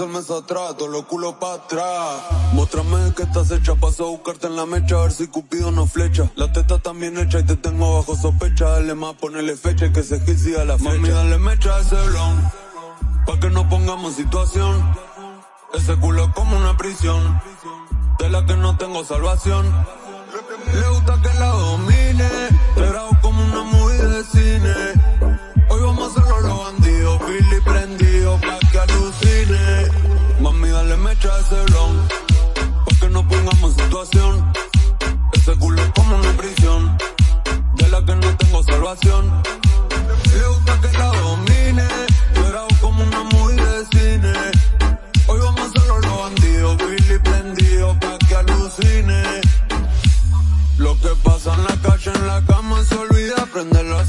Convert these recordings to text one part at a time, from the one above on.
atrás, todos los culos pa' atrás. Muéstrame que estás hecha, paso a buscarte en la mecha, a ver si Cupido no flecha. La teta también hecha y te tengo bajo sospecha. Dale más, ponele fecha y que se gil a la fecha. Mami, dale mecha a ese blon, pa' que no pongamos situación. Ese culo es como una prisión, de la que no tengo salvación. Le gusta que la domine, dale mecha a ese blon, pa' que no pongamos situación. Ese culo es como una prisión, de la que no tengo salvación. Le gusta que la domine, pero como una movie de cine. Hoy vamos a los bandidos, Billy prendido pa' que alucine. Lo que pasa en la calle, en la cama se olvida. Prende la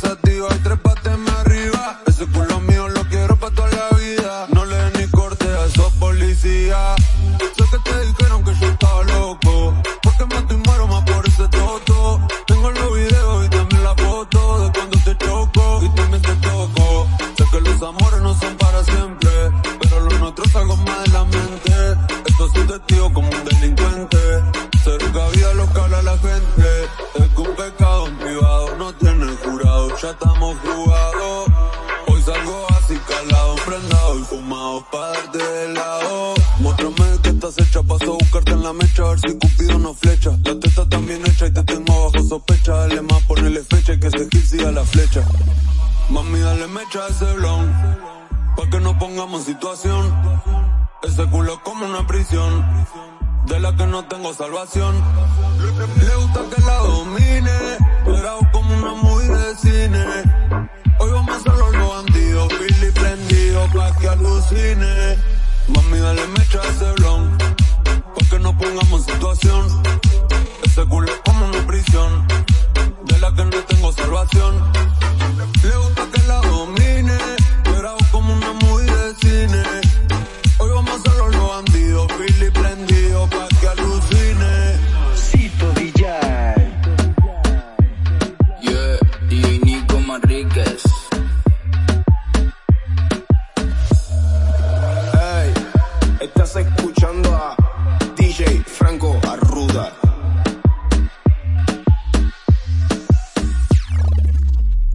Ya estamos jugados. Hoy salgo así calado, prendado y fumado pa' darte de lado. Muéstrame que estás hecha, paso a buscarte en la mecha, a ver si Cupido no flecha. La teta también hecha y te tengo bajo sospecha. Dale más, ponele fecha y que se siga la flecha. Mami, dale mecha a ese blon, pa' que no pongamos situación. Ese culo es como una prisión, de la que no tengo salvación. Le gusta que la domine, alucine. Mami, dale mecha a ese blon, pa' pongamos situación. escuchando a DJ Franco Arruda.